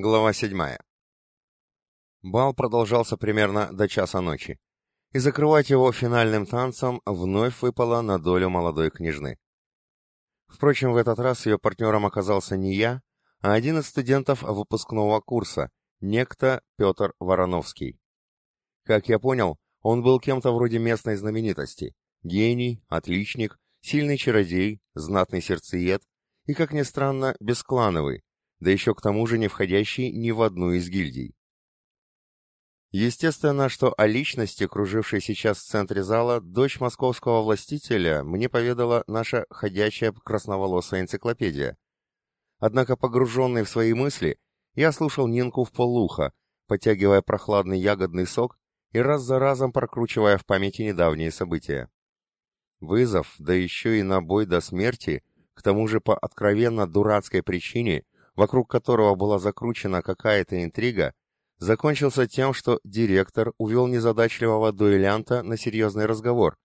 Глава 7. Бал продолжался примерно до часа ночи, и закрывать его финальным танцем вновь выпало на долю молодой княжны. Впрочем, в этот раз ее партнером оказался не я, а один из студентов выпускного курса, некто Петр Вороновский. Как я понял, он был кем-то вроде местной знаменитости, гений, отличник, сильный чародей, знатный сердцеед и, как ни странно, бесклановый, да еще к тому же не входящий ни в одну из гильдий. Естественно, что о личности, кружившей сейчас в центре зала, дочь московского властителя мне поведала наша ходячая красноволосая энциклопедия. Однако, погруженный в свои мысли, я слушал Нинку в полуха, потягивая прохладный ягодный сок и раз за разом прокручивая в памяти недавние события. Вызов, да еще и на бой до смерти, к тому же по откровенно дурацкой причине, вокруг которого была закручена какая-то интрига, закончился тем, что директор увел незадачливого дуэлянта на серьезный разговор,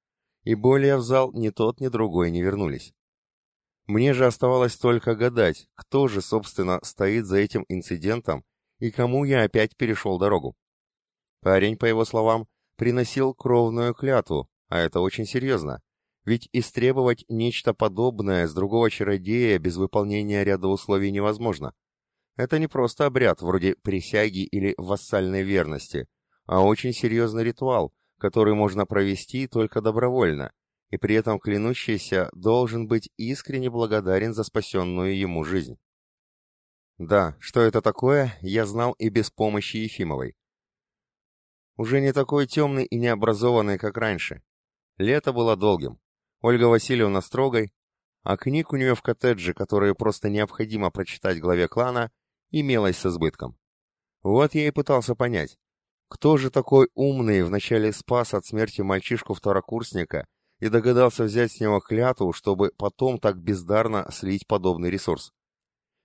и более в зал ни тот, ни другой не вернулись. Мне же оставалось только гадать, кто же, собственно, стоит за этим инцидентом и кому я опять перешел дорогу. Парень, по его словам, приносил кровную клятву, а это очень серьезно, ведь истребовать нечто подобное с другого чародея без выполнения ряда условий невозможно. Это не просто обряд вроде присяги или вассальной верности, а очень серьезный ритуал, который можно провести только добровольно, и при этом клянущийся должен быть искренне благодарен за спасенную ему жизнь. Да, что это такое, я знал и без помощи Ефимовой. Уже не такой темный и необразованный, как раньше. Лето было долгим, Ольга Васильевна строгой, а книг у нее в коттедже, которые просто необходимо прочитать главе клана, имелось с избытком. Вот я и пытался понять, кто же такой умный вначале спас от смерти мальчишку-второкурсника и догадался взять с него клятву, чтобы потом так бездарно слить подобный ресурс.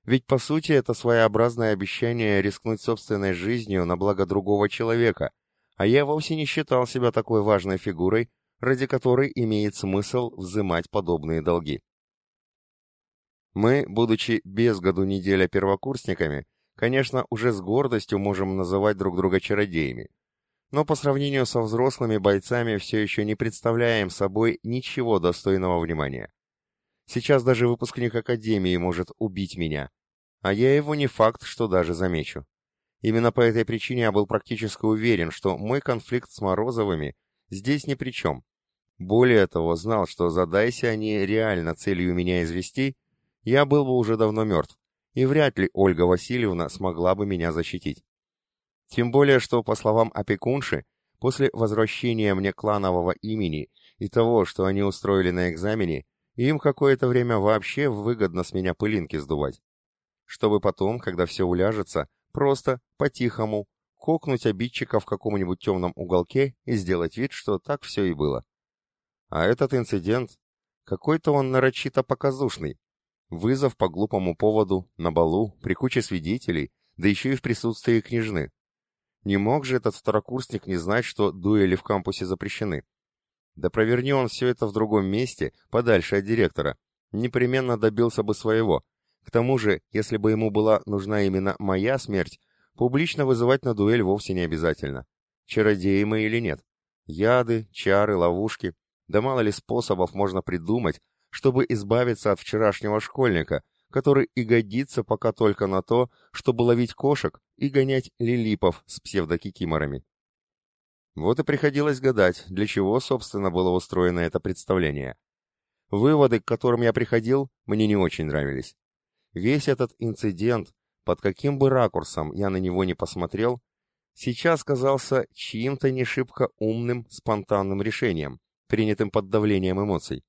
Ведь по сути это своеобразное обещание рискнуть собственной жизнью на благо другого человека, а я вовсе не считал себя такой важной фигурой, ради которой имеет смысл взимать подобные долги. Мы, будучи без году неделя первокурсниками, конечно, уже с гордостью можем называть друг друга чародеями, но по сравнению со взрослыми бойцами все еще не представляем собой ничего достойного внимания. Сейчас даже выпускник Академии может убить меня, а я его не факт, что даже замечу. Именно по этой причине я был практически уверен, что мой конфликт с Морозовыми здесь ни при чем, более того, знал, что задайся они реально целью меня извести, я был бы уже давно мертв, и вряд ли Ольга Васильевна смогла бы меня защитить. Тем более, что, по словам опекунши, после возвращения мне кланового имени и того, что они устроили на экзамене, им какое-то время вообще выгодно с меня пылинки сдувать. Чтобы потом, когда все уляжется, просто, по-тихому, кокнуть обидчика в каком-нибудь темном уголке и сделать вид, что так все и было. А этот инцидент, какой-то он нарочито показушный. Вызов по глупому поводу, на балу, при куче свидетелей, да еще и в присутствии княжны. Не мог же этот второкурсник не знать, что дуэли в кампусе запрещены. Да проверни он все это в другом месте, подальше от директора, непременно добился бы своего. К тому же, если бы ему была нужна именно моя смерть, публично вызывать на дуэль вовсе не обязательно. Чародеи мы или нет. Яды, чары, ловушки да мало ли способов можно придумать, чтобы избавиться от вчерашнего школьника, который и годится пока только на то, чтобы ловить кошек и гонять лилипов с псевдокикиморами. Вот и приходилось гадать, для чего, собственно, было устроено это представление. Выводы, к которым я приходил, мне не очень нравились. Весь этот инцидент, под каким бы ракурсом я на него не посмотрел, сейчас казался чьим-то не шибко умным, спонтанным решением, принятым под давлением эмоций.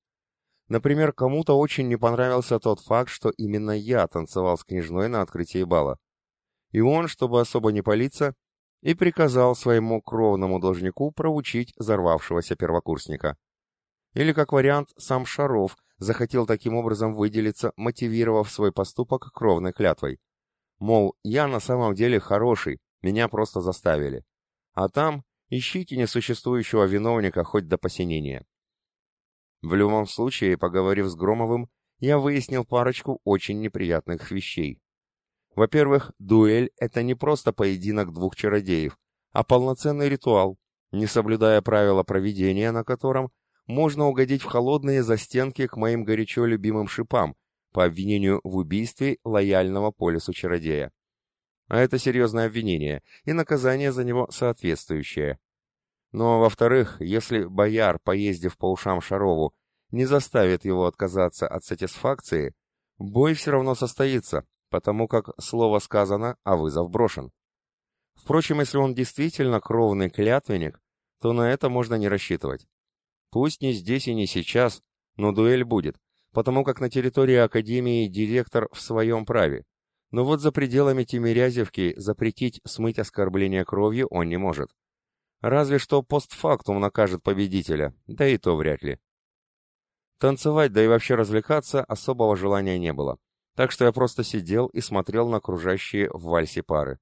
Например, кому-то очень не понравился тот факт, что именно я танцевал с княжной на открытии бала. И он, чтобы особо не палиться, и приказал своему кровному должнику проучить взорвавшегося первокурсника. Или, как вариант, сам Шаров захотел таким образом выделиться, мотивировав свой поступок кровной клятвой. Мол, я на самом деле хороший, меня просто заставили. А там Ищите несуществующего виновника хоть до посинения. В любом случае, поговорив с Громовым, я выяснил парочку очень неприятных вещей. Во-первых, дуэль — это не просто поединок двух чародеев, а полноценный ритуал, не соблюдая правила проведения, на котором можно угодить в холодные застенки к моим горячо любимым шипам по обвинению в убийстве лояльного полису чародея. А это серьезное обвинение, и наказание за него соответствующее. Но, во-вторых, если бояр, поездив по ушам Шарову, не заставит его отказаться от сатисфакции, бой все равно состоится, потому как слово сказано, а вызов брошен. Впрочем, если он действительно кровный клятвенник, то на это можно не рассчитывать. Пусть не здесь и не сейчас, но дуэль будет, потому как на территории Академии директор в своем праве. Но вот за пределами Тимирязевки запретить смыть оскорбление кровью он не может. Разве что постфактум накажет победителя, да и то вряд ли. Танцевать, да и вообще развлекаться особого желания не было, так что я просто сидел и смотрел на окружающие в вальсе пары.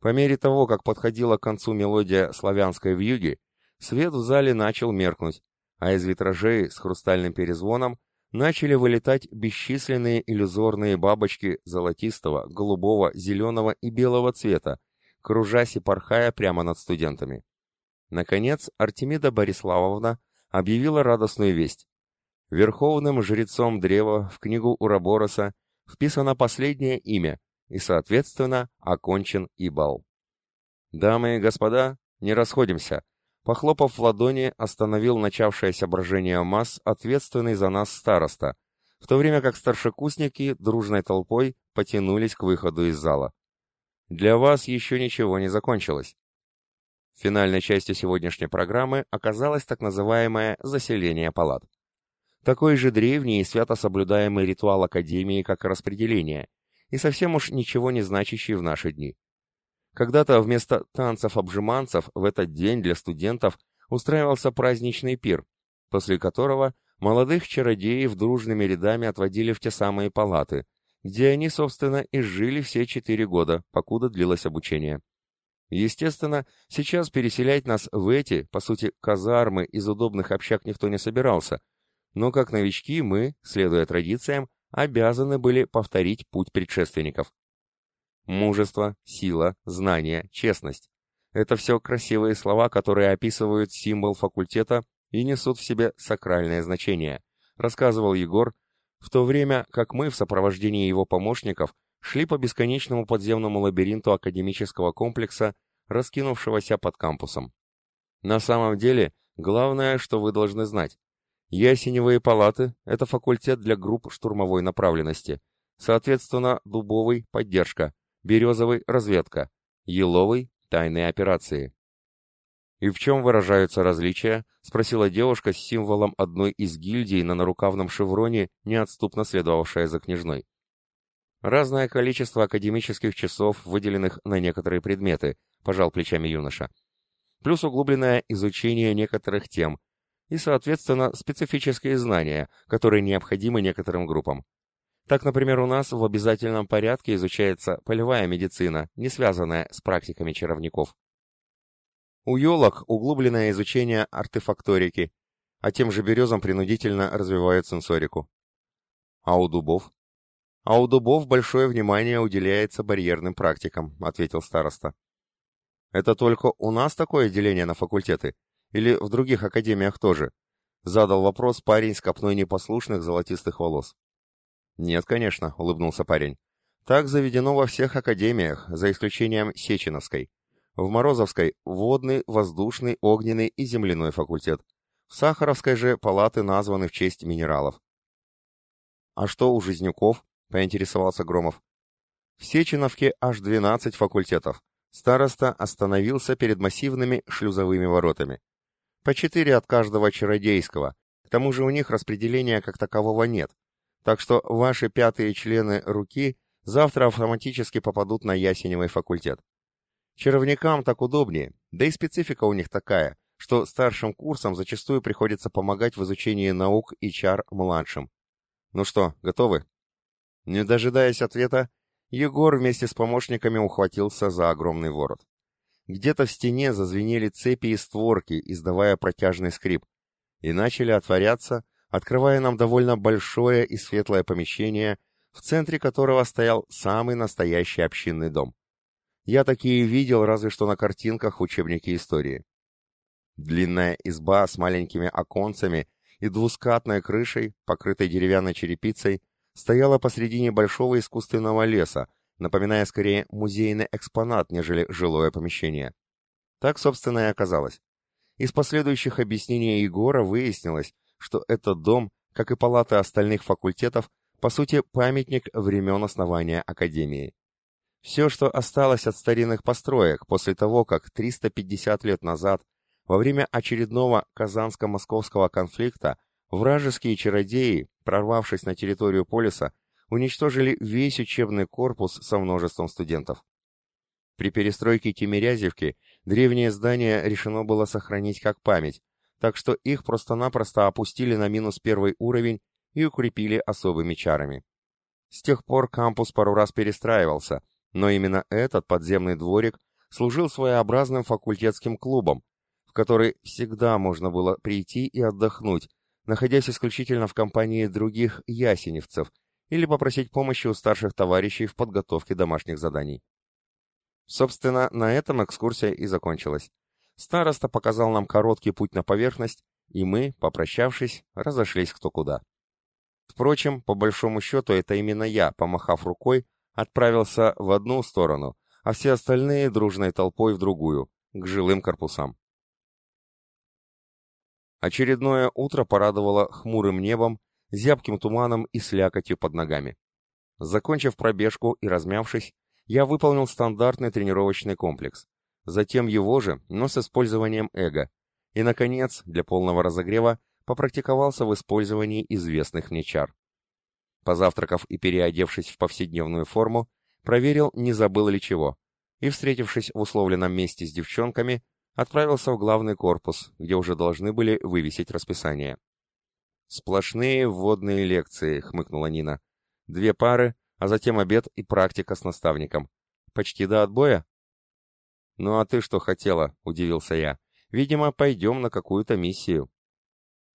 По мере того, как подходила к концу мелодия славянской вьюги, свет в зале начал меркнуть, а из витражей с хрустальным перезвоном начали вылетать бесчисленные иллюзорные бабочки золотистого, голубого, зеленого и белого цвета, кружась и порхая прямо над студентами. Наконец, Артемида Бориславовна объявила радостную весть. Верховным жрецом древа в книгу Урабороса вписано последнее имя, и, соответственно, окончен и бал. «Дамы и господа, не расходимся!» Похлопав в ладони, остановил начавшееся брожение масс ответственный за нас староста, в то время как старшекурсники дружной толпой потянулись к выходу из зала. Для вас еще ничего не закончилось. Финальной частью сегодняшней программы оказалось так называемое «заселение палат». Такой же древний и свято соблюдаемый ритуал Академии, как и распределение, и совсем уж ничего не значащий в наши дни. Когда-то вместо танцев-обжиманцев в этот день для студентов устраивался праздничный пир, после которого молодых чародеев дружными рядами отводили в те самые палаты – где они, собственно, и жили все четыре года, покуда длилось обучение. Естественно, сейчас переселять нас в эти, по сути, казармы из удобных общак никто не собирался, но как новички мы, следуя традициям, обязаны были повторить путь предшественников. Мужество, сила, знание, честность – это все красивые слова, которые описывают символ факультета и несут в себе сакральное значение, рассказывал Егор, в то время как мы в сопровождении его помощников шли по бесконечному подземному лабиринту академического комплекса, раскинувшегося под кампусом. На самом деле, главное, что вы должны знать. Ясеневые палаты – это факультет для групп штурмовой направленности. Соответственно, дубовый – поддержка, березовый – разведка, еловый – тайные операции. «И в чем выражаются различия?» — спросила девушка с символом одной из гильдий на нарукавном шевроне, неотступно следовавшая за княжной. «Разное количество академических часов, выделенных на некоторые предметы», — пожал плечами юноша. «Плюс углубленное изучение некоторых тем и, соответственно, специфические знания, которые необходимы некоторым группам. Так, например, у нас в обязательном порядке изучается полевая медицина, не связанная с практиками чаровников. У елок углубленное изучение артефакторики, а тем же березам принудительно развивают сенсорику. А у дубов? А у дубов большое внимание уделяется барьерным практикам, ответил староста. Это только у нас такое деление на факультеты? Или в других академиях тоже? Задал вопрос парень с копной непослушных золотистых волос. Нет, конечно, улыбнулся парень. Так заведено во всех академиях, за исключением Сеченовской. В Морозовской – водный, воздушный, огненный и земляной факультет. В Сахаровской же палаты названы в честь минералов. «А что у Жизнюков?» – поинтересовался Громов. В Сеченовке аж 12 факультетов. Староста остановился перед массивными шлюзовыми воротами. По четыре от каждого чародейского. К тому же у них распределения как такового нет. Так что ваши пятые члены руки завтра автоматически попадут на Ясеневый факультет. Чаровникам так удобнее, да и специфика у них такая, что старшим курсам зачастую приходится помогать в изучении наук и чар младшим. Ну что, готовы? Не дожидаясь ответа, Егор вместе с помощниками ухватился за огромный ворот. Где-то в стене зазвенели цепи и створки, издавая протяжный скрип, и начали отворяться, открывая нам довольно большое и светлое помещение в центре которого стоял самый настоящий общинный дом. Я такие видел разве что на картинках в учебнике истории. Длинная изба с маленькими оконцами и двускатной крышей, покрытой деревянной черепицей, стояла посредине большого искусственного леса, напоминая скорее музейный экспонат, нежели жилое помещение. Так, собственно, и оказалось. Из последующих объяснений Егора выяснилось, что этот дом, как и палаты остальных факультетов, по сути, памятник времен основания Академии. Все, что осталось от старинных построек после того, как 350 лет назад, во время очередного казанско-московского конфликта, вражеские чародеи, прорвавшись на территорию полиса, уничтожили весь учебный корпус со множеством студентов. При перестройке Тимирязевки древние здания решено было сохранить как память, так что их просто-напросто опустили на минус первый уровень и укрепили особыми чарами. С тех пор кампус пару раз перестраивался, но именно этот подземный дворик служил своеобразным факультетским клубом, в который всегда можно было прийти и отдохнуть, находясь исключительно в компании других ясеневцев, или попросить помощи у старших товарищей в подготовке домашних заданий. Собственно, на этом экскурсия и закончилась. Староста показал нам короткий путь на поверхность, и мы, попрощавшись, разошлись кто куда. Впрочем, по большому счету, это именно я, помахав рукой, отправился в одну сторону, а все остальные дружной толпой в другую, к жилым корпусам. Очередное утро порадовало хмурым небом, зябким туманом и слякотью под ногами. Закончив пробежку и размявшись, я выполнил стандартный тренировочный комплекс. Затем его же, но с использованием эго. И, наконец, для полного разогрева, попрактиковался в использовании известных мне чар. Позавтракав и переодевшись в повседневную форму, проверил, не забыл ли чего, и, встретившись в условленном месте с девчонками, отправился в главный корпус, где уже должны были вывесить расписание. «Сплошные вводные лекции», — хмыкнула Нина. «Две пары, а затем обед и практика с наставником. Почти до отбоя?» «Ну а ты что хотела?» — удивился я. «Видимо, пойдем на какую-то миссию».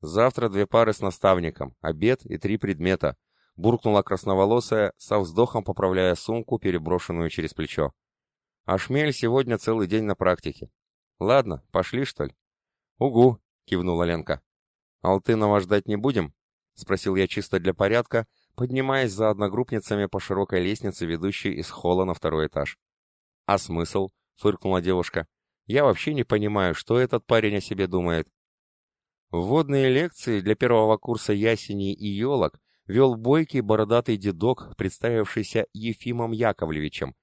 «Завтра две пары с наставником, обед и три предмета», — буркнула красноволосая, со вздохом поправляя сумку, переброшенную через плечо. «А шмель сегодня целый день на практике. Ладно, пошли, что ли?» «Угу», — кивнула Ленка. «Алтынова ждать не будем?» — спросил я чисто для порядка, поднимаясь за одногруппницами по широкой лестнице, ведущей из холла на второй этаж. «А смысл?» — фыркнула девушка. «Я вообще не понимаю, что этот парень о себе думает. Вводные лекции для первого курса ясеней и елок вел бойкий бородатый дедок, представившийся Ефимом Яковлевичем,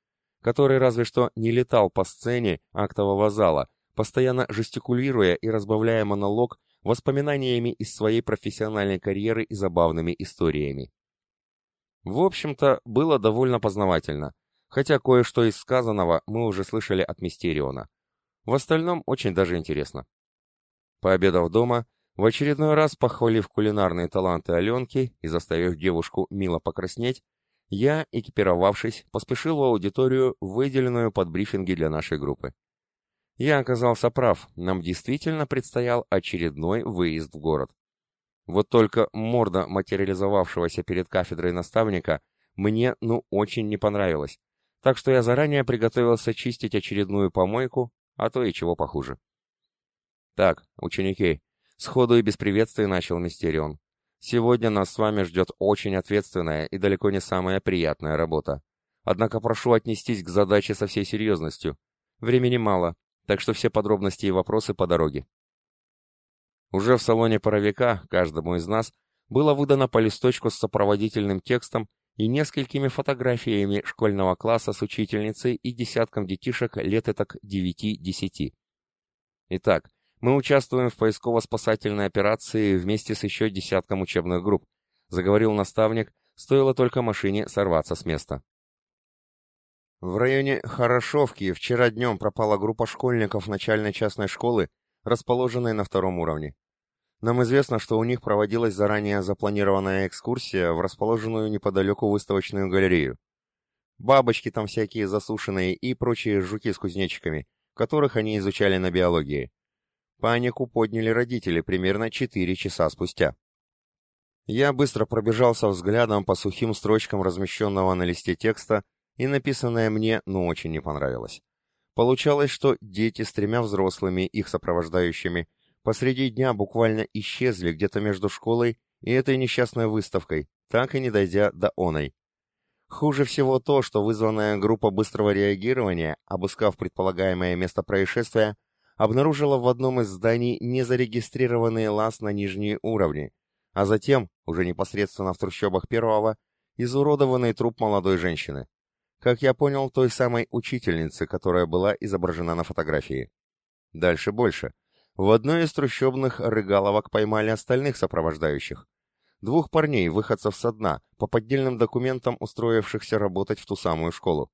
который разве что не летал по сцене актового зала, постоянно жестикулируя и разбавляя монолог воспоминаниями из своей профессиональной карьеры и забавными историями. В общем-то, было довольно познавательно, хотя кое-что из сказанного мы уже слышали от Мистериона. В остальном очень даже интересно. Пообедав дома, в очередной раз похвалив кулинарные таланты Аленки и заставив девушку мило покраснеть, я, экипировавшись, поспешил в аудиторию, выделенную под брифинги для нашей группы. Я оказался прав, нам действительно предстоял очередной выезд в город. Вот только морда материализовавшегося перед кафедрой наставника мне, ну, очень не понравилась, так что я заранее приготовился чистить очередную помойку, а то и чего похуже. Так, ученики, Сходу и без приветствия начал Мистерион. Сегодня нас с вами ждет очень ответственная и далеко не самая приятная работа. Однако прошу отнестись к задаче со всей серьезностью. Времени мало, так что все подробности и вопросы по дороге. Уже в салоне паровика каждому из нас было выдано по листочку с сопроводительным текстом и несколькими фотографиями школьного класса с учительницей и десятком детишек лет этак девяти-десяти. Итак, мы участвуем в поисково-спасательной операции вместе с еще десятком учебных групп», — заговорил наставник, стоило только машине сорваться с места. В районе Хорошовки вчера днем пропала группа школьников начальной частной школы, расположенной на втором уровне. Нам известно, что у них проводилась заранее запланированная экскурсия в расположенную неподалеку выставочную галерею. Бабочки там всякие засушенные и прочие жуки с кузнечиками, которых они изучали на биологии. Панику подняли родители примерно 4 часа спустя. Я быстро пробежался взглядом по сухим строчкам размещенного на листе текста, и написанное мне, ну, очень не понравилось. Получалось, что дети с тремя взрослыми, их сопровождающими, посреди дня буквально исчезли где-то между школой и этой несчастной выставкой, так и не дойдя до оной. Хуже всего то, что вызванная группа быстрого реагирования, обыскав предполагаемое место происшествия, обнаружила в одном из зданий незарегистрированный лаз на нижние уровни, а затем, уже непосредственно в трущобах первого, изуродованный труп молодой женщины. Как я понял, той самой учительницы, которая была изображена на фотографии. Дальше больше. В одной из трущобных рыгаловок поймали остальных сопровождающих. Двух парней, выходцев со дна, по поддельным документам устроившихся работать в ту самую школу.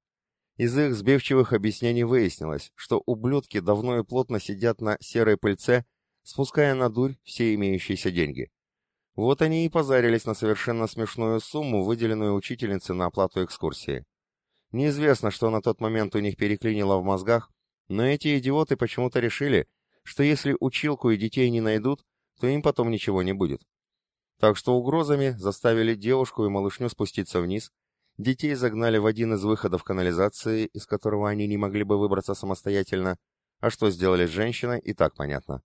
Из их сбивчивых объяснений выяснилось, что ублюдки давно и плотно сидят на серой пыльце, спуская на дурь все имеющиеся деньги. Вот они и позарились на совершенно смешную сумму, выделенную учительнице на оплату экскурсии. Неизвестно, что на тот момент у них переклинило в мозгах, но эти идиоты почему-то решили, что если училку и детей не найдут, то им потом ничего не будет. Так что угрозами заставили девушку и малышню спуститься вниз, детей загнали в один из выходов канализации, из которого они не могли бы выбраться самостоятельно, а что сделали с женщиной, и так понятно.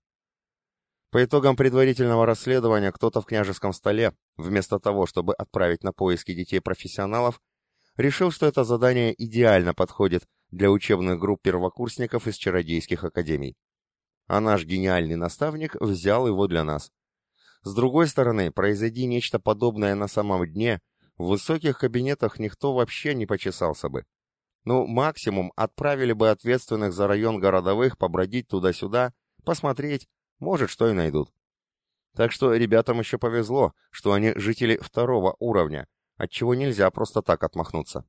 По итогам предварительного расследования кто-то в княжеском столе, вместо того, чтобы отправить на поиски детей профессионалов, решил, что это задание идеально подходит для учебных групп первокурсников из чародейских академий. А наш гениальный наставник взял его для нас. С другой стороны, произойди нечто подобное на самом дне, в высоких кабинетах никто вообще не почесался бы. Ну, максимум отправили бы ответственных за район городовых побродить туда-сюда, посмотреть, может, что и найдут. Так что ребятам еще повезло, что они жители второго уровня, от чего нельзя просто так отмахнуться.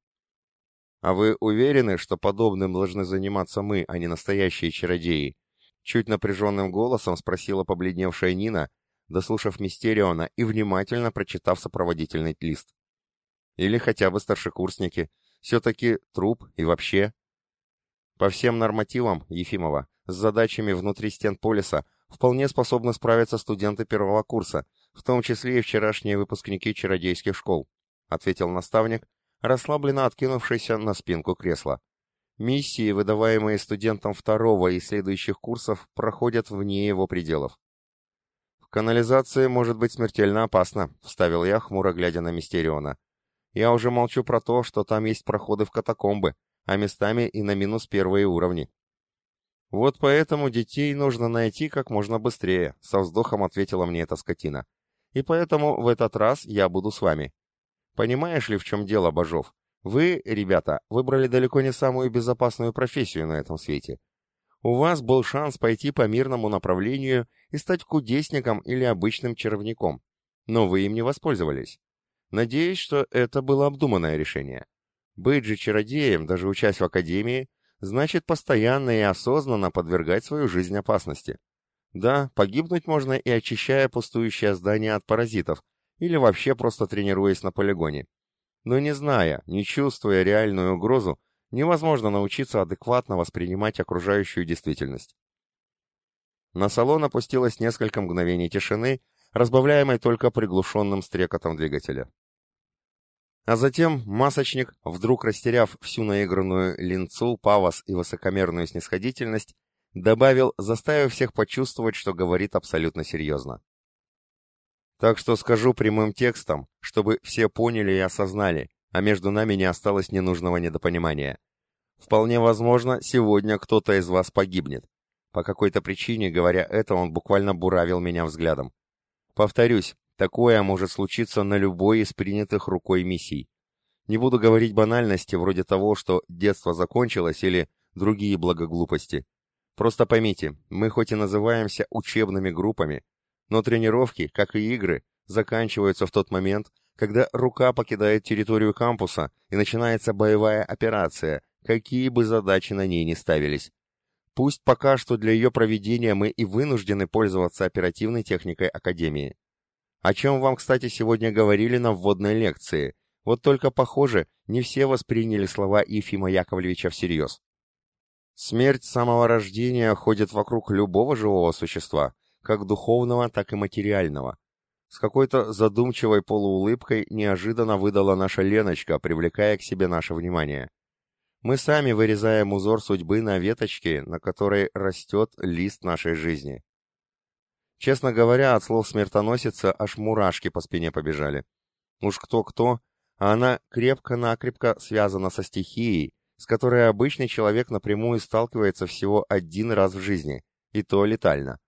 А вы уверены, что подобным должны заниматься мы, а не настоящие чародеи? Чуть напряженным голосом спросила побледневшая Нина, дослушав Мистериона и внимательно прочитав сопроводительный лист. Или хотя бы старшекурсники. Все-таки труп и вообще. По всем нормативам, Ефимова, с задачами внутри стен полиса вполне способны справиться студенты первого курса, в том числе и вчерашние выпускники чародейских школ, ответил наставник, расслабленно откинувшийся на спинку кресла. Миссии, выдаваемые студентам второго и следующих курсов, проходят вне его пределов. «В канализации может быть смертельно опасно», — вставил я, хмуро глядя на Мистериона. «Я уже молчу про то, что там есть проходы в катакомбы, а местами и на минус первые уровни». «Вот поэтому детей нужно найти как можно быстрее», — со вздохом ответила мне эта скотина. «И поэтому в этот раз я буду с вами. Понимаешь ли, в чем дело, Бажов? Вы, ребята, выбрали далеко не самую безопасную профессию на этом свете. У вас был шанс пойти по мирному направлению и стать кудесником или обычным чаровником, но вы им не воспользовались. Надеюсь, что это было обдуманное решение. Быть же чародеем, даже учась в академии, значит постоянно и осознанно подвергать свою жизнь опасности. Да, погибнуть можно и очищая пустующее здание от паразитов, или вообще просто тренируясь на полигоне. Но не зная, не чувствуя реальную угрозу, невозможно научиться адекватно воспринимать окружающую действительность. На салон опустилось несколько мгновений тишины, разбавляемой только приглушенным стрекотом двигателя. А затем масочник, вдруг растеряв всю наигранную линцу, павос и высокомерную снисходительность, добавил, заставив всех почувствовать, что говорит абсолютно серьезно. Так что скажу прямым текстом, чтобы все поняли и осознали, а между нами не осталось ненужного недопонимания. Вполне возможно, сегодня кто-то из вас погибнет. По какой-то причине, говоря это, он буквально буравил меня взглядом. Повторюсь, такое может случиться на любой из принятых рукой миссий. Не буду говорить банальности вроде того, что детство закончилось или другие благоглупости. Просто поймите, мы хоть и называемся учебными группами, но тренировки, как и игры, заканчиваются в тот момент, когда рука покидает территорию кампуса и начинается боевая операция, какие бы задачи на ней ни ставились. Пусть пока что для ее проведения мы и вынуждены пользоваться оперативной техникой Академии. О чем вам, кстати, сегодня говорили на вводной лекции. Вот только, похоже, не все восприняли слова Ефима Яковлевича всерьез. Смерть самого рождения ходит вокруг любого живого существа, как духовного, так и материального. С какой-то задумчивой полуулыбкой неожиданно выдала наша Леночка, привлекая к себе наше внимание. Мы сами вырезаем узор судьбы на веточке, на которой растет лист нашей жизни. Честно говоря, от слов смертоносица аж мурашки по спине побежали. Уж кто-кто, а она крепко-накрепко связана со стихией, с которой обычный человек напрямую сталкивается всего один раз в жизни, и то летально.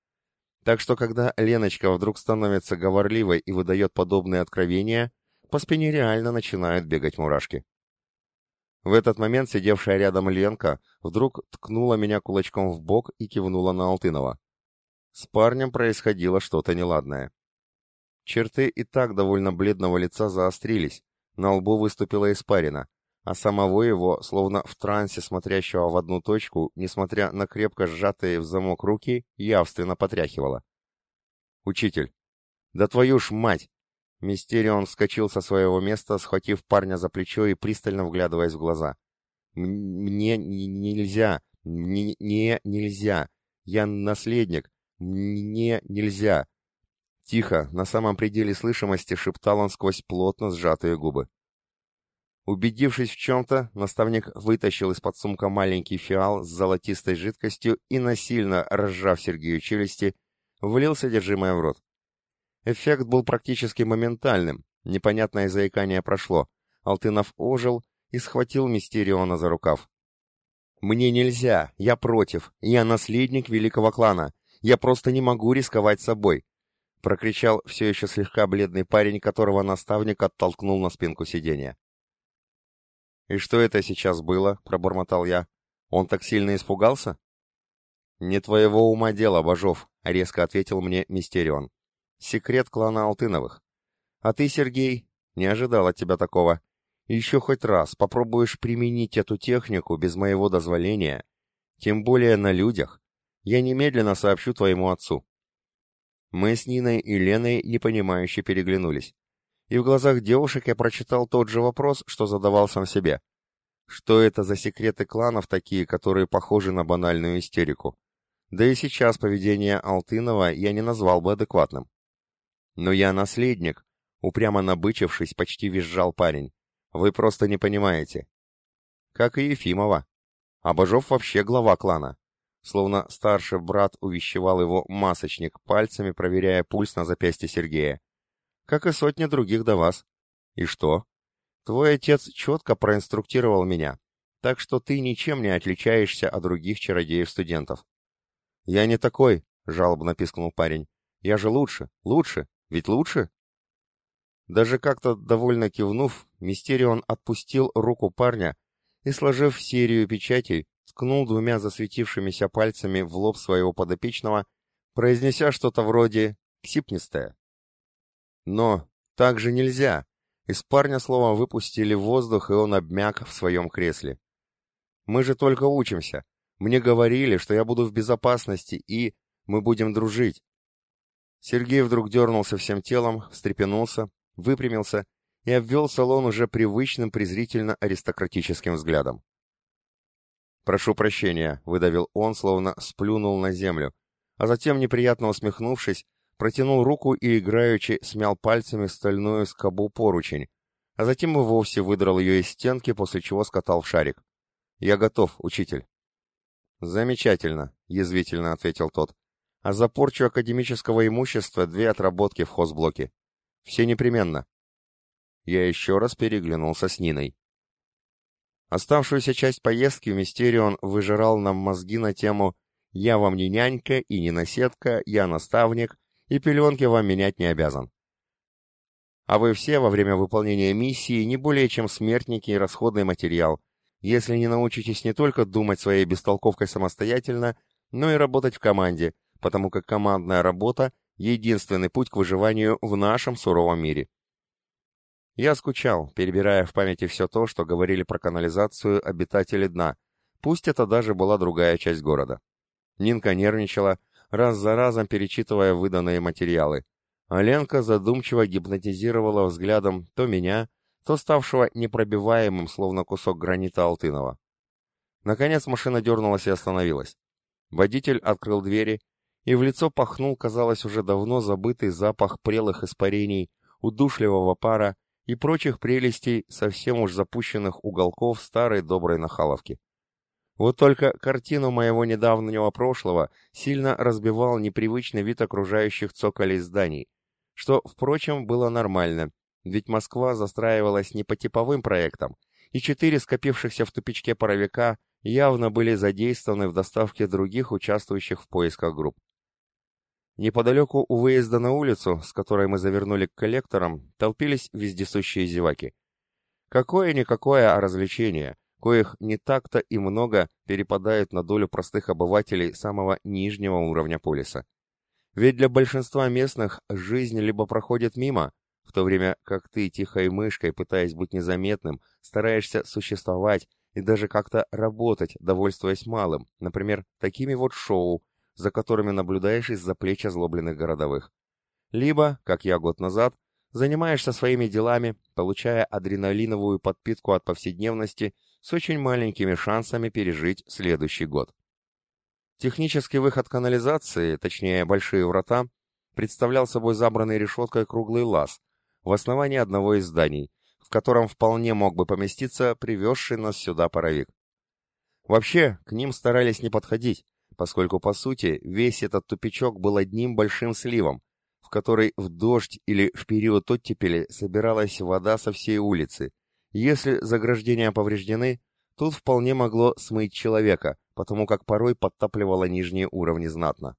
Так что, когда Леночка вдруг становится говорливой и выдает подобные откровения, по спине реально начинают бегать мурашки. В этот момент сидевшая рядом Ленка вдруг ткнула меня кулачком в бок и кивнула на Алтынова. С парнем происходило что-то неладное. Черты и так довольно бледного лица заострились, на лбу выступила испарина, а самого его, словно в трансе смотрящего в одну точку, несмотря на крепко сжатые в замок руки, явственно потряхивало. «Учитель! Да твою ж мать!» Мистерион вскочил со своего места, схватив парня за плечо и пристально вглядываясь в глаза. «Мне нельзя! Мне не нельзя! Я наследник! «Мне нельзя!» Тихо, на самом пределе слышимости, шептал он сквозь плотно сжатые губы. Убедившись в чем-то, наставник вытащил из-под сумка маленький фиал с золотистой жидкостью и, насильно разжав Сергею челюсти, влил содержимое в рот. Эффект был практически моментальным, непонятное заикание прошло. Алтынов ожил и схватил Мистериона за рукав. «Мне нельзя, я против, я наследник великого клана, я просто не могу рисковать собой!» — прокричал все еще слегка бледный парень, которого наставник оттолкнул на спинку сиденья. «И что это сейчас было?» — пробормотал я. «Он так сильно испугался?» «Не твоего ума дело, Бажов», — резко ответил мне Мистерион. «Секрет клана Алтыновых. А ты, Сергей, не ожидал от тебя такого. Еще хоть раз попробуешь применить эту технику без моего дозволения, тем более на людях, я немедленно сообщу твоему отцу». Мы с Ниной и Леной непонимающе переглянулись. И в глазах девушек я прочитал тот же вопрос, что задавал сам себе. Что это за секреты кланов такие, которые похожи на банальную истерику? Да и сейчас поведение Алтынова я не назвал бы адекватным. Но я наследник, упрямо набычившись, почти визжал парень. Вы просто не понимаете. Как и Ефимова. А Бажов вообще глава клана словно старший брат увещевал его масочник, пальцами проверяя пульс на запястье Сергея. Как и сотни других до вас. И что? Твой отец четко проинструктировал меня, так что ты ничем не отличаешься от других чародеев-студентов. Я не такой, жалобно пискнул парень. Я же лучше, лучше, ведь лучше? Даже как-то довольно кивнув, Мистерион отпустил руку парня и, сложив серию печатей, ткнул двумя засветившимися пальцами в лоб своего подопечного, произнеся что-то вроде «ксипнистое». Но так же нельзя. Из парня слово выпустили воздух, и он обмяк в своем кресле. Мы же только учимся. Мне говорили, что я буду в безопасности, и мы будем дружить. Сергей вдруг дернулся всем телом, встрепенулся, выпрямился и обвел салон уже привычным презрительно-аристократическим взглядом. «Прошу прощения», — выдавил он, словно сплюнул на землю, а затем, неприятно усмехнувшись, протянул руку и играючи смял пальцами стальную скобу поручень, а затем и вовсе выдрал ее из стенки, после чего скатал в шарик. «Я готов, учитель». «Замечательно», — язвительно ответил тот. «А за порчу академического имущества две отработки в хозблоке. Все непременно». Я еще раз переглянулся с Ниной. Оставшуюся часть поездки Мистерион выжирал нам мозги на тему «Я вам не нянька и не наседка, я наставник, и пеленки вам менять не обязан». А вы все во время выполнения миссии не более чем смертники и расходный материал, если не научитесь не только думать своей бестолковкой самостоятельно, но и работать в команде, потому как командная работа — единственный путь к выживанию в нашем суровом мире. Я скучал, перебирая в памяти все то, что говорили про канализацию обитатели дна, пусть это даже была другая часть города. Нинка нервничала, раз за разом перечитывая выданные материалы, а задумчиво гипнотизировала взглядом то меня, то ставшего непробиваемым, словно кусок гранита Алтынова. Наконец машина дернулась и остановилась. Водитель открыл двери, и в лицо пахнул, казалось, уже давно забытый запах прелых испарений, удушливого пара и прочих прелестей совсем уж запущенных уголков старой доброй нахаловки. Вот только картину моего недавнего прошлого сильно разбивал непривычный вид окружающих цоколей зданий, что, впрочем, было нормально, ведь Москва застраивалась не по типовым проектам, и четыре скопившихся в тупичке паровика явно были задействованы в доставке других участвующих в поисках групп. Неподалеку у выезда на улицу, с которой мы завернули к коллекторам, толпились вездесущие зеваки. Какое-никакое развлечение, коих не так-то и много перепадает на долю простых обывателей самого нижнего уровня полиса. Ведь для большинства местных жизнь либо проходит мимо, в то время как ты тихой мышкой, пытаясь быть незаметным, стараешься существовать и даже как-то работать, довольствуясь малым, например, такими вот шоу, за которыми наблюдаешь из-за плеч озлобленных городовых. Либо, как я год назад, занимаешься своими делами, получая адреналиновую подпитку от повседневности с очень маленькими шансами пережить следующий год. Технический выход канализации, точнее большие врата, представлял собой забранный решеткой круглый лаз в основании одного из зданий, в котором вполне мог бы поместиться привезший нас сюда паровик. Вообще, к ним старались не подходить, поскольку, по сути, весь этот тупичок был одним большим сливом, в который в дождь или в период оттепели собиралась вода со всей улицы. Если заграждения повреждены, тут вполне могло смыть человека, потому как порой подтапливало нижние уровни знатно.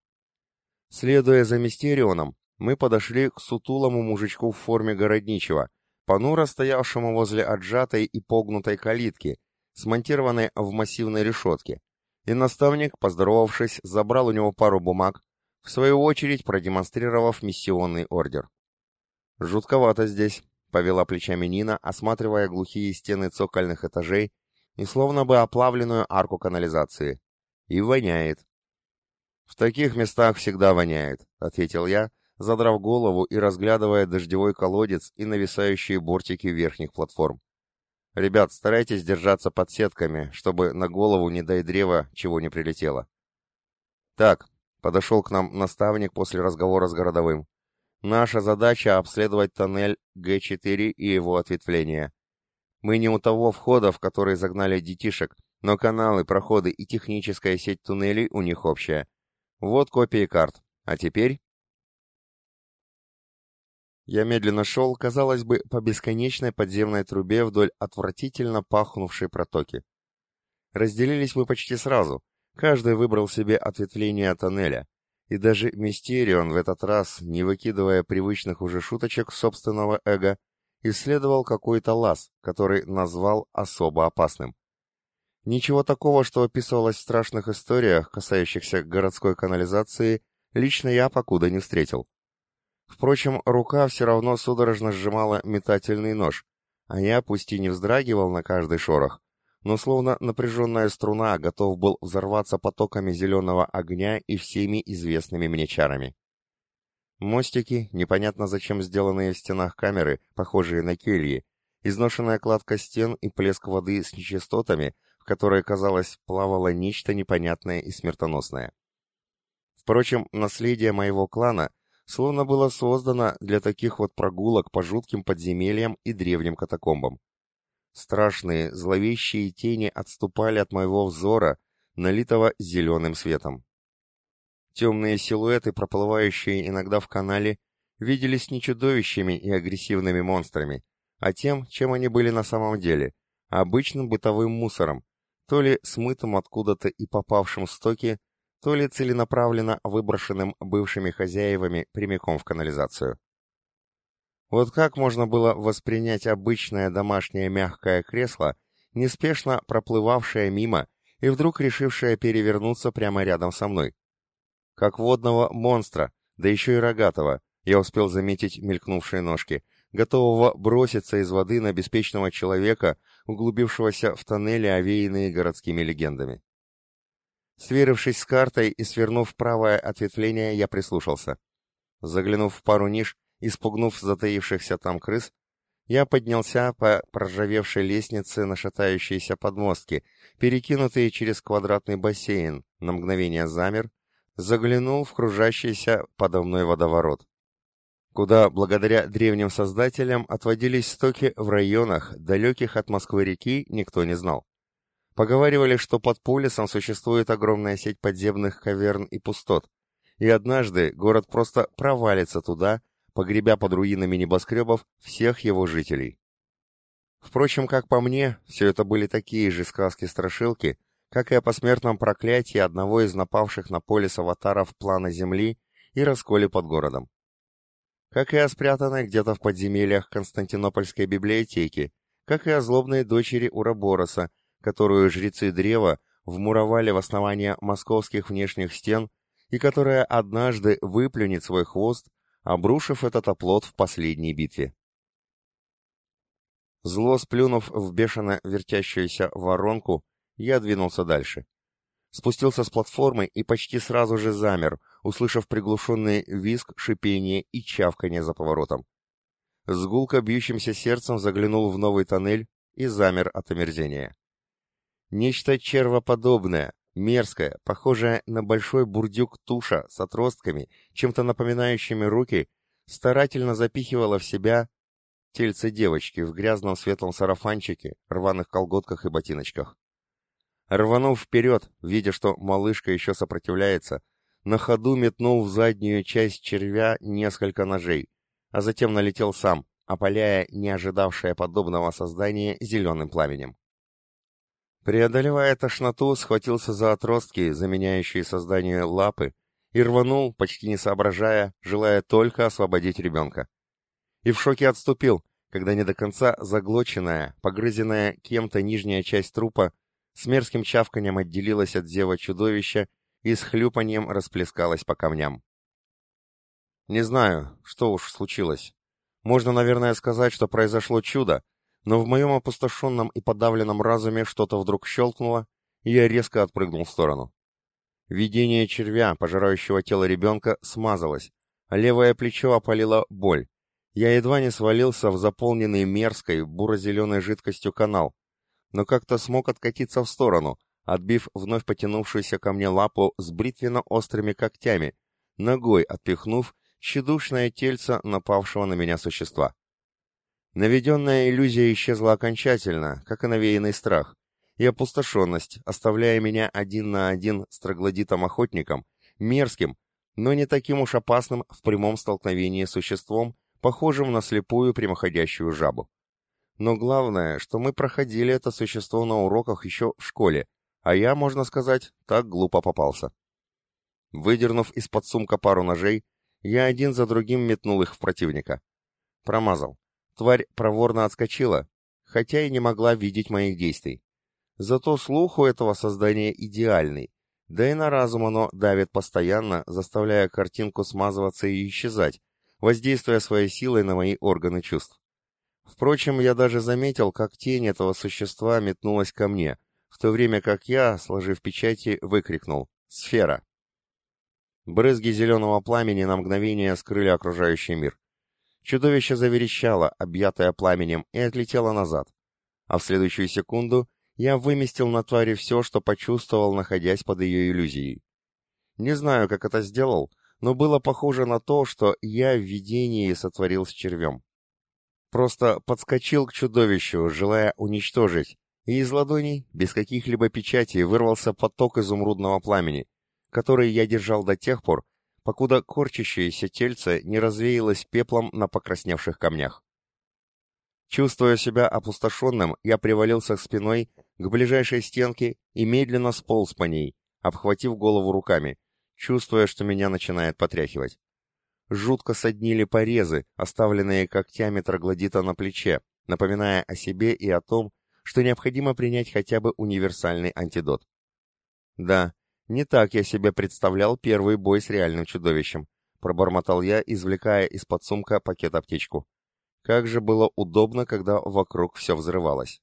Следуя за Мистерионом, мы подошли к сутулому мужичку в форме городничего, понуро стоявшему возле отжатой и погнутой калитки, смонтированной в массивной решетке, и наставник, поздоровавшись, забрал у него пару бумаг, в свою очередь продемонстрировав миссионный ордер. «Жутковато здесь», — повела плечами Нина, осматривая глухие стены цокольных этажей и словно бы оплавленную арку канализации. «И воняет». «В таких местах всегда воняет», — ответил я, задрав голову и разглядывая дождевой колодец и нависающие бортики верхних платформ. Ребят, старайтесь держаться под сетками, чтобы на голову, не дай древа, чего не прилетело. Так, подошел к нам наставник после разговора с городовым. Наша задача — обследовать тоннель Г4 и его ответвления. Мы не у того входа, в который загнали детишек, но каналы, проходы и техническая сеть туннелей у них общая. Вот копии карт. А теперь... Я медленно шел, казалось бы, по бесконечной подземной трубе вдоль отвратительно пахнувшей протоки. Разделились мы почти сразу, каждый выбрал себе ответвление тоннеля, и даже Мистерион в этот раз, не выкидывая привычных уже шуточек собственного эго, исследовал какой-то лаз, который назвал особо опасным. Ничего такого, что описывалось в страшных историях, касающихся городской канализации, лично я покуда не встретил. Впрочем, рука все равно судорожно сжимала метательный нож, а я, пусть и не вздрагивал на каждый шорох, но словно напряженная струна готов был взорваться потоками зеленого огня и всеми известными мне чарами. Мостики, непонятно зачем сделанные в стенах камеры, похожие на кельи, изношенная кладка стен и плеск воды с нечистотами, в которой, казалось, плавало нечто непонятное и смертоносное. Впрочем, наследие моего клана словно было создано для таких вот прогулок по жутким подземельям и древним катакомбам. Страшные, зловещие тени отступали от моего взора, налитого зеленым светом. Темные силуэты, проплывающие иногда в канале, виделись не чудовищами и агрессивными монстрами, а тем, чем они были на самом деле, обычным бытовым мусором, то ли смытым откуда-то и попавшим в стоки, то ли целенаправленно выброшенным бывшими хозяевами прямиком в канализацию. Вот как можно было воспринять обычное домашнее мягкое кресло, неспешно проплывавшее мимо и вдруг решившее перевернуться прямо рядом со мной? Как водного монстра, да еще и рогатого, я успел заметить мелькнувшие ножки, готового броситься из воды на беспечного человека, углубившегося в тоннели, овеянные городскими легендами. Сверившись с картой и свернув правое ответвление, я прислушался. Заглянув в пару ниш и спугнув затаившихся там крыс, я поднялся по проржавевшей лестнице на шатающиеся подмостки, перекинутые через квадратный бассейн, на мгновение замер, заглянул в кружащийся подо мной водоворот, куда, благодаря древним создателям, отводились стоки в районах, далеких от Москвы-реки, никто не знал. Поговаривали, что под полисом существует огромная сеть подземных каверн и пустот, и однажды город просто провалится туда, погребя под руинами небоскребов всех его жителей. Впрочем, как по мне, все это были такие же сказки-страшилки, как и о посмертном проклятии одного из напавших на полис аватаров плана Земли и расколе под городом. Как и о спрятанной где-то в подземельях Константинопольской библиотеки, как и о злобной дочери Урабороса, которую жрецы древа вмуровали в основание московских внешних стен и которая однажды выплюнет свой хвост, обрушив этот оплот в последней битве. Зло сплюнув в бешено вертящуюся воронку, я двинулся дальше. Спустился с платформы и почти сразу же замер, услышав приглушенный визг, шипение и чавканье за поворотом. С гулко бьющимся сердцем заглянул в новый тоннель и замер от омерзения. Нечто червоподобное, мерзкое, похожее на большой бурдюк туша с отростками, чем-то напоминающими руки, старательно запихивало в себя тельце девочки в грязном светлом сарафанчике, рваных колготках и ботиночках. Рванув вперед, видя, что малышка еще сопротивляется, на ходу метнул в заднюю часть червя несколько ножей, а затем налетел сам, опаляя не ожидавшее подобного создания зеленым пламенем. Преодолевая тошноту, схватился за отростки, заменяющие создание лапы, и рванул, почти не соображая, желая только освободить ребенка. И в шоке отступил, когда не до конца заглоченная, погрызенная кем-то нижняя часть трупа с мерзким чавканием отделилась от зева чудовища и с хлюпаньем расплескалась по камням. Не знаю, что уж случилось. Можно, наверное, сказать, что произошло чудо, но в моем опустошенном и подавленном разуме что-то вдруг щелкнуло, и я резко отпрыгнул в сторону. Видение червя, пожирающего тело ребенка, смазалось, а левое плечо опалило боль. Я едва не свалился в заполненный мерзкой, буро-зеленой жидкостью канал, но как-то смог откатиться в сторону, отбив вновь потянувшуюся ко мне лапу с бритвенно-острыми когтями, ногой отпихнув тщедушное тельце напавшего на меня существа. Наведенная иллюзия исчезла окончательно, как и навеянный страх, и опустошенность, оставляя меня один на один с троглодитом-охотником, мерзким, но не таким уж опасным в прямом столкновении с существом, похожим на слепую прямоходящую жабу. Но главное, что мы проходили это существо на уроках еще в школе, а я, можно сказать, так глупо попался. Выдернув из-под сумка пару ножей, я один за другим метнул их в противника. Промазал. Тварь проворно отскочила, хотя и не могла видеть моих действий. Зато слух у этого создания идеальный, да и на разум оно давит постоянно, заставляя картинку смазываться и исчезать, воздействуя своей силой на мои органы чувств. Впрочем, я даже заметил, как тень этого существа метнулась ко мне, в то время как я, сложив печати, выкрикнул «Сфера!». Брызги зеленого пламени на мгновение скрыли окружающий мир. Чудовище заверещало, объятое пламенем, и отлетело назад. А в следующую секунду я выместил на твари все, что почувствовал, находясь под ее иллюзией. Не знаю, как это сделал, но было похоже на то, что я в видении сотворил с червем. Просто подскочил к чудовищу, желая уничтожить, и из ладоней, без каких-либо печатей, вырвался поток изумрудного пламени, который я держал до тех пор, покуда корчащееся тельце не развеялось пеплом на покрасневших камнях. Чувствуя себя опустошенным, я привалился спиной к ближайшей стенке и медленно сполз по ней, обхватив голову руками, чувствуя, что меня начинает потряхивать. Жутко соднили порезы, оставленные когтями троглодита на плече, напоминая о себе и о том, что необходимо принять хотя бы универсальный антидот. Да, не так я себе представлял первый бой с реальным чудовищем, пробормотал я, извлекая из-под сумка пакет-аптечку. Как же было удобно, когда вокруг все взрывалось.